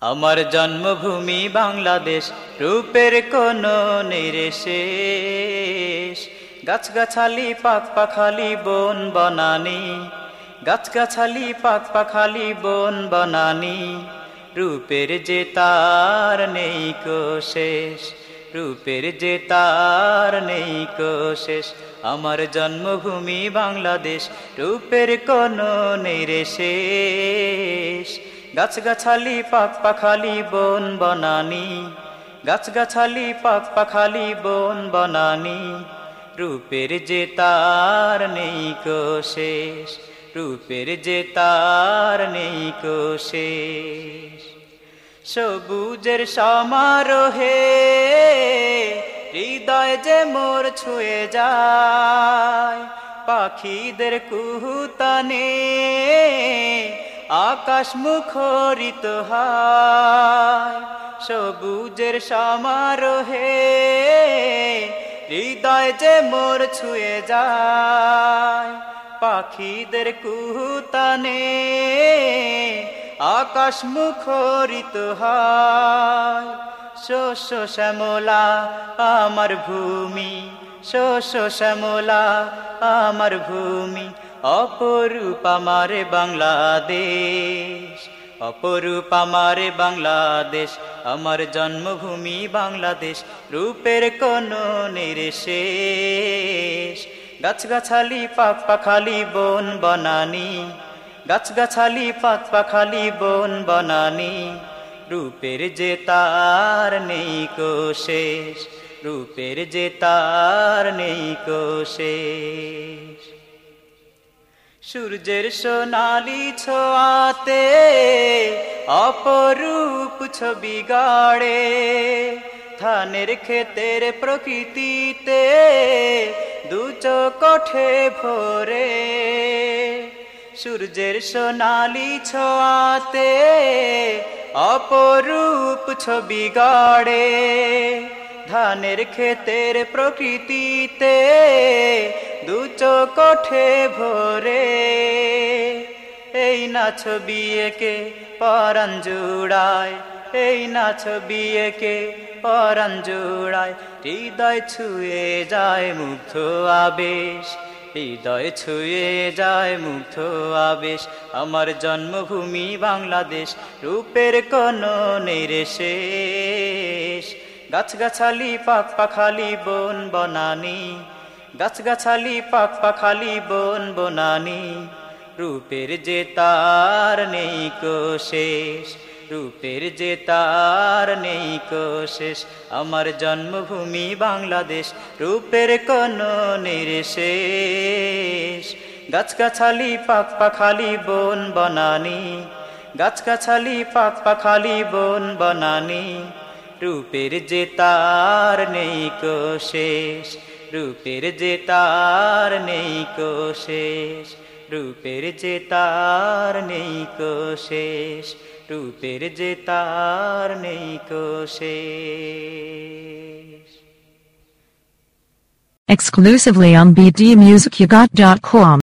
আমার জন্মভূমি বাংলাদেশ, রূপের কোন নিরেশেষ গাছগাছালি পাক পাখালি বন বনানি। গাছগাছালি পাক পাখালি বন বনানি। রূপের যে তার নেই কো শেষ। রূপের যে তার নেই কো শেষ। আমার জন্মভূমি বাংলাদেশ, রূপের কোন নিরেশেষ গাছগাছালি পাক পাখালি বন বনানি। গাছগাছালি পাক পাখালি বন বনানি। রূপের যে তার নেই কো শেষ, রূপের যে তার নেই কো শেষ। সবুজের সমারোহে হৃদয় যে মোর ছুঁয়ে যায়, পাখিদের কুহুতানে আকাশ মুখরিত হয়, সবুজের সমারোহে হৃদয় যে মোর ছুঁয়ে যায়, পাখিদের কুহুতানে আকাশ মুখরিত হয়। শস্য শ্যামলা, আমার ভূমি, শস্য শ্যামলা, আমার ভূমি অপরূপ আমার বাংলাদেশ, অপরূপ আমার বাংলাদেশ, আমার জন্মভূমি বাংলাদেশ, রূপের কোন নির্শেষ গাছগাছালি পাক পাখালি বন বনানি, গাছগাছালি পাক পাখালি বন বনানি, রূপের যে তার নেই কো শেষ, রূপের যে তার নেই কো শেষ। সূর্যের সোনালি ছোয়াতে অপরূপ ছবি গাড়ে। ধানের ক্ষেতের প্রকৃতিতে দু চোখে ভরে। সূর্যের সোনালি ছোয়াতে অপরূপ ছবি গাড়ে। ধানের ক্ষেতের প্রকৃতিতে চোখে ভরে। এই না ছবি একে পরাণ জুড়ায়, এই না ছবি একে পরাণ জুড়ায়। হৃদয় ছুঁয়ে যায় মুগ্ধ আবেশ, হৃদয় ছুঁয়ে যায় মুগ্ধ আবেশ। আমার জন্মভূমি বাংলাদেশ, রূপের কোন নিরেশেষ গাছগাছালি, পাক পাখালি বন বনানি গাছগাছালি পাক পাখালি, বন বনানি। রূপের যে তার নেই কো শেষ, রূপের যে তার নেই কো শেষ। আমার জন্মভূমি বাংলাদেশ, রূপের কোন নির্শেষ। গাছগাছালি পাক পাখালি, বন বনানি। গাছগাছালি পাক পাখালি, বন বনানি। রূপের যে তার নেই কো শেষ রূপের যে তার নেই কো শেষ, রূপের যে তার নেই কো শেষ, রূপের যে তার নেই কো শেষ Exclusively on bdmusicyougot.com.